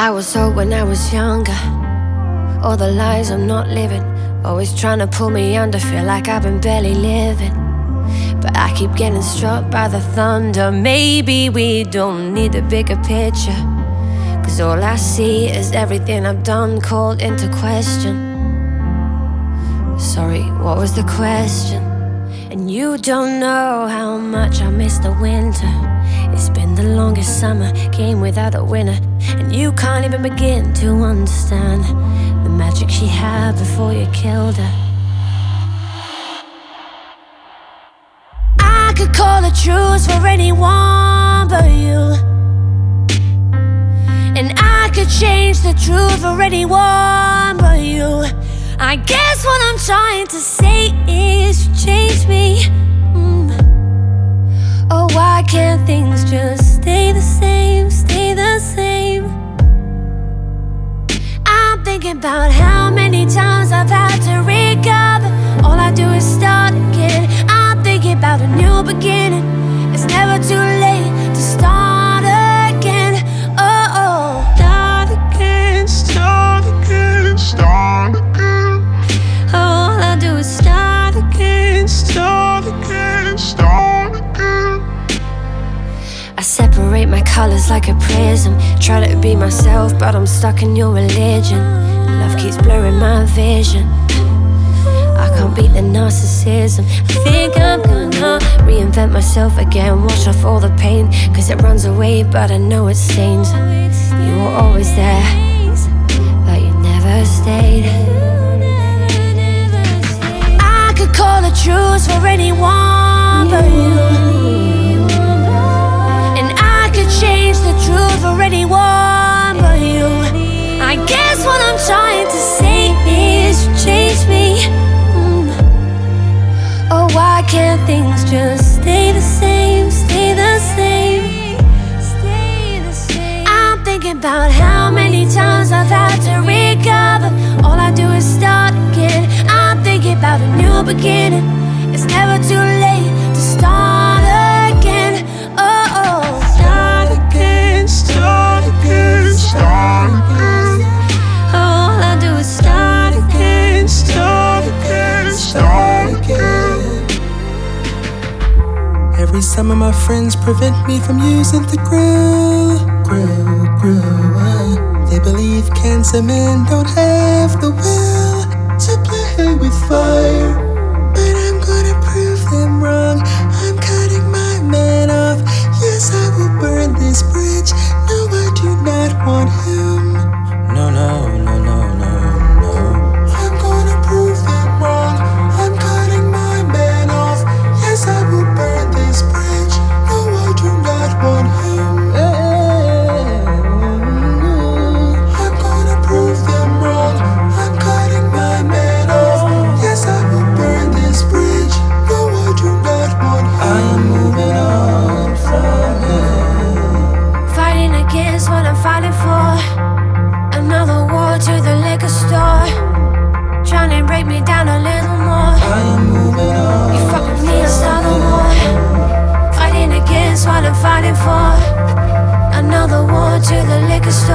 I was told when I was younger, all the lies I'm not living, always trying to pull me under, feel like I've been barely living. But I keep getting struck by the thunder. Maybe we don't need a bigger picture. Cause all I see is everything I've done called into question. Sorry, what was the question? And you don't know how much I miss the winter. The longest summer, came without a winner. And you can't even begin to understand the magic she had before you killed her. I could call the truth for anyone but you. And I could change the truth for anyone but you. I guess what I'm trying to say thinking about how many times I've had to recover. All I do is start again. I'm thinking about a new beginning. It's never too late to start again. Oh, oh. Start again, start again, start again, All I do is start colors like a prism. Try to be myself, but I'm stuck in your religion. Love keeps blurring my vision. I can't beat the narcissism. I think I'm gonna reinvent myself again. Wash off all the pain, cause it runs away, but I know it stains. You were always there, but you never stayed. I could call the truth for anyone Every summer, my friends prevent me from using the grill. Grill, grill. uh, They believe cancer men don't have the will to play with fire. You me, I'll no more. Fighting against what I'm fighting for. Another war to the liquor store.